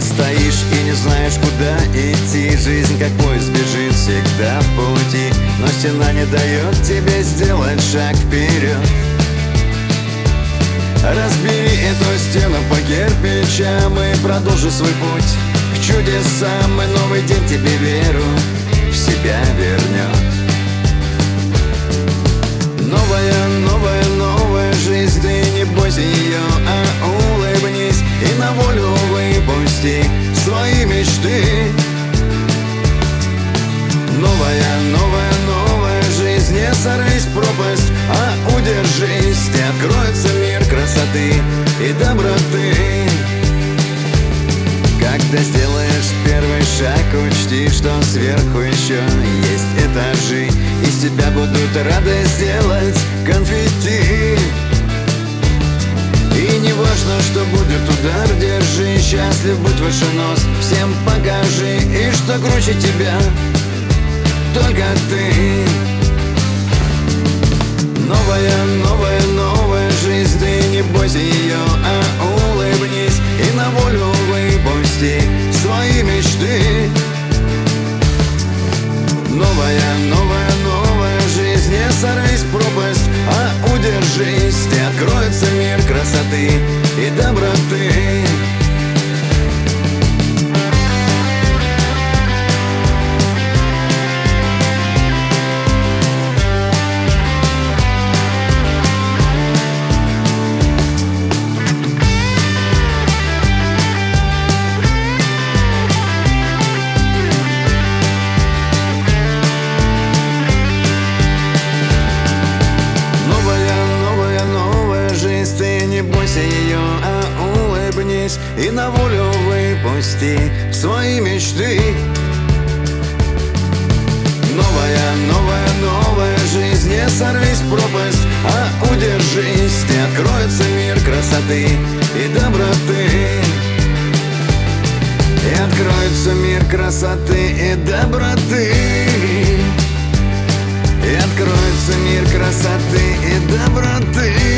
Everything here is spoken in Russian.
стоишь и не знаешь, куда идти. Жизнь как поезд бежит всегда в пути. Но стена не дает тебе сделать шаг вперед. Разбери эту стену по кирпичам И продолжи свой путь к чудесам. И новый день тебе веру в себя вернет. Новая, новая, новая жизнь. Ты не бойся ее, а улыбнись. И на волю выпусти свои мечты. Новая, новая, новая жизнь Не сорвись в пропасть, а удержись. И откроется мир красоты и доброты. Когда сделаешь первый шаг, учти, что сверху еще есть этажи. Из тебя будут рады сделать конфетти Счастлив быть выше нос, всем покажи И что круче тебя, только ты. Новая, новая, новая жизнь Ты не бойся ее, а улыбнись. И на волю выпусти свои мечты. Новая, новая, новая жизнь Не сорвись пропасть, а удержись. И откроется мир красоты Бойся ее, а улыбнись И на волю выпусти свои мечты. Новая, новая, новая жизнь Не сорвись в пропасть, а удержись И откроется мир красоты и доброты. И откроется мир красоты и доброты. И откроется мир красоты и доброты